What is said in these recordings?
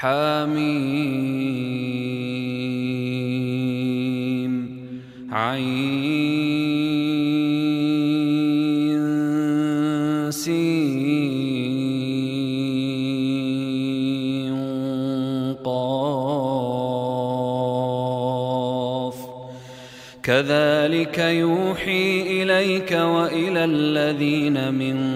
حميم. عين كذلك يوحي إليك وإلى الذين من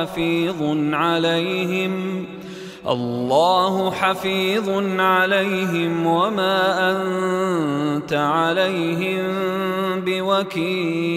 حفيظ عليهم. الله حفيظ عليهم وما أنت عليهم بوكيل.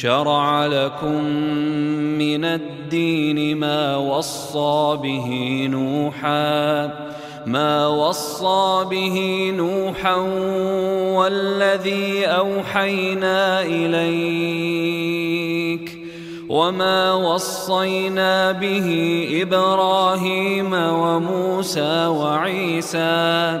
شرع لكم من الدين ما وصى به نوحا ما وصى به نوحا والذي أوحينا إليك وما وصينا به إبراهيم وموسى وعيسى.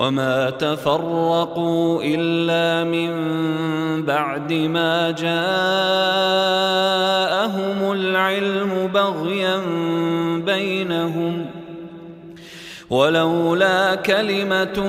وما تفرقوا إلا من بعد ما جاءهم العلم بغيا بينهم ولولا كلمة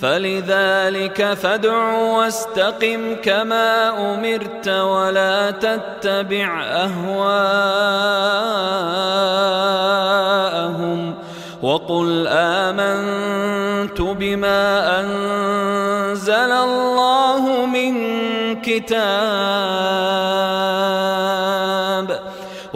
فلذلك فادع واستقم كما أمرت ولا تتبع أهواءهم وقل آمنت بما أنزل الله من كتاب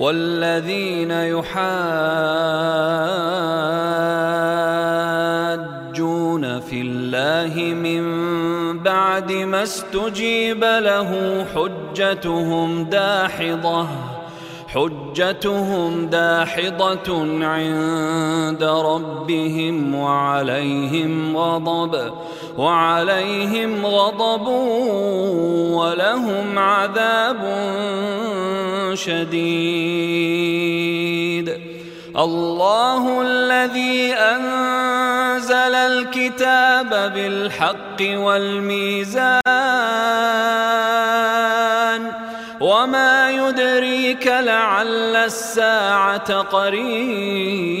والذين يحاجون في الله من بعد ما استجيب له حجتهم داحضة حجتهم داحضة عند ربهم وعليهم غضب وعليهم غضب ولهم عذاب شديد. الله الذي أنزل الكتاب بالحق والميزان وما يدريك لعل الساعة قريب.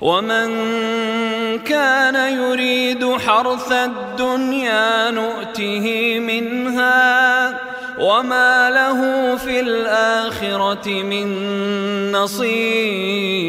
ومن كان يريد حرث الدنيا نؤته منها وما له في الآخرة من نصيب.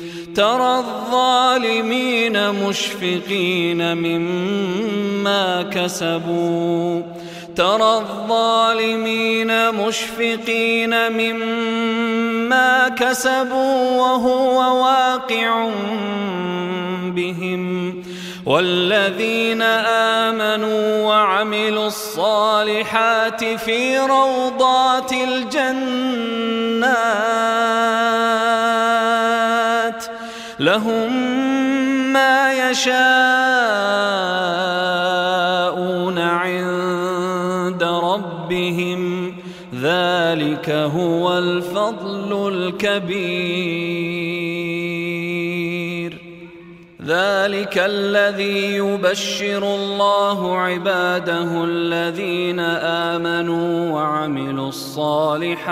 ترى الظالمين مشفقين مما كسبوا. ترى الظالمين مشفقين مما كسبوا وهو واقع بهم. والذين آمنوا وعملوا الصالحات في روضات الجنات لهم ما يشاءون عند ربهم. ذلك هو الفضل الكبير. ذلك الذي يبشر الله عباده الذين آمنوا وعملوا الصالحات.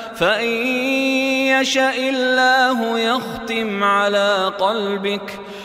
فإن يشأ الله يختم على قلبك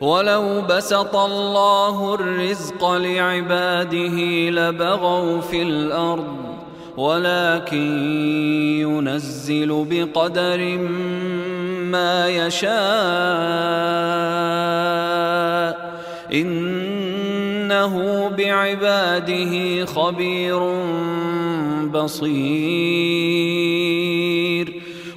ولو بسط الله الرزق لعباده لبغوا في الأرض ولكن ينزل بقدر ما يشاء. إنه بعباده خبير بصير.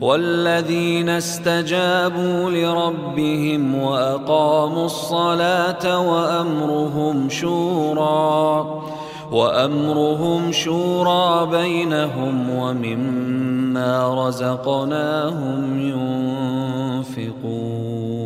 والذين استجابوا لربهم وأقاموا الصلاة وأمرهم شورى وأمرهم شورى بينهم ومما رزقناهم ينفقون.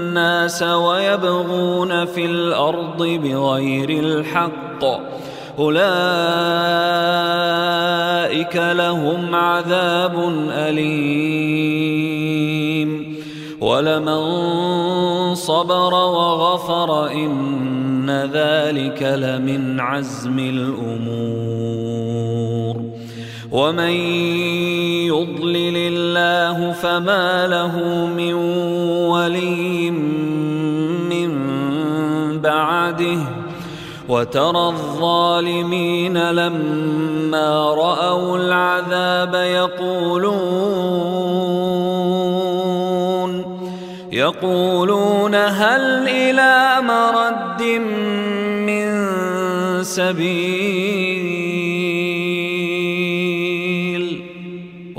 ويبغون في الأرض بغير الحق. أولئك لهم عذاب أليم. ولمن صبر وغفر إن ذلك لمن عزم الأمور. ومن يضلل الله فما له من ولي من بعده وترى الظالمين لما رأوا العذاب يقولون يقولون هل إلى مرد من سبيل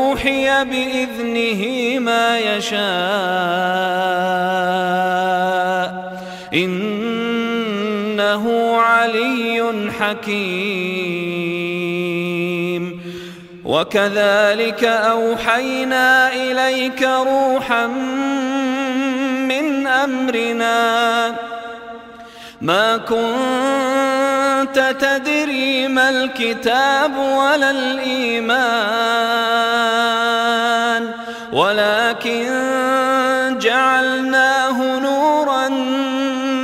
فيوحي بإذنه ما يشاء. إنه علي حكيم. وكذلك أوحينا إليك روحا من أمرنا. ما كنت تدري ما الكتاب ولا الإيمان ولكن جعلناه نورا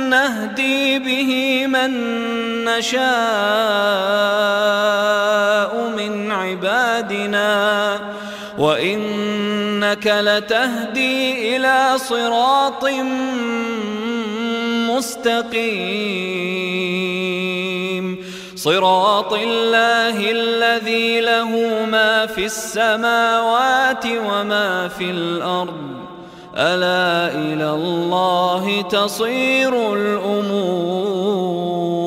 نهدي به من نشاء من عبادنا وإنك لتهدي إلى صراط مستقيم. صراط الله الذي له ما في السماوات وما في الأرض. ألا إلى الله تصير الأمور.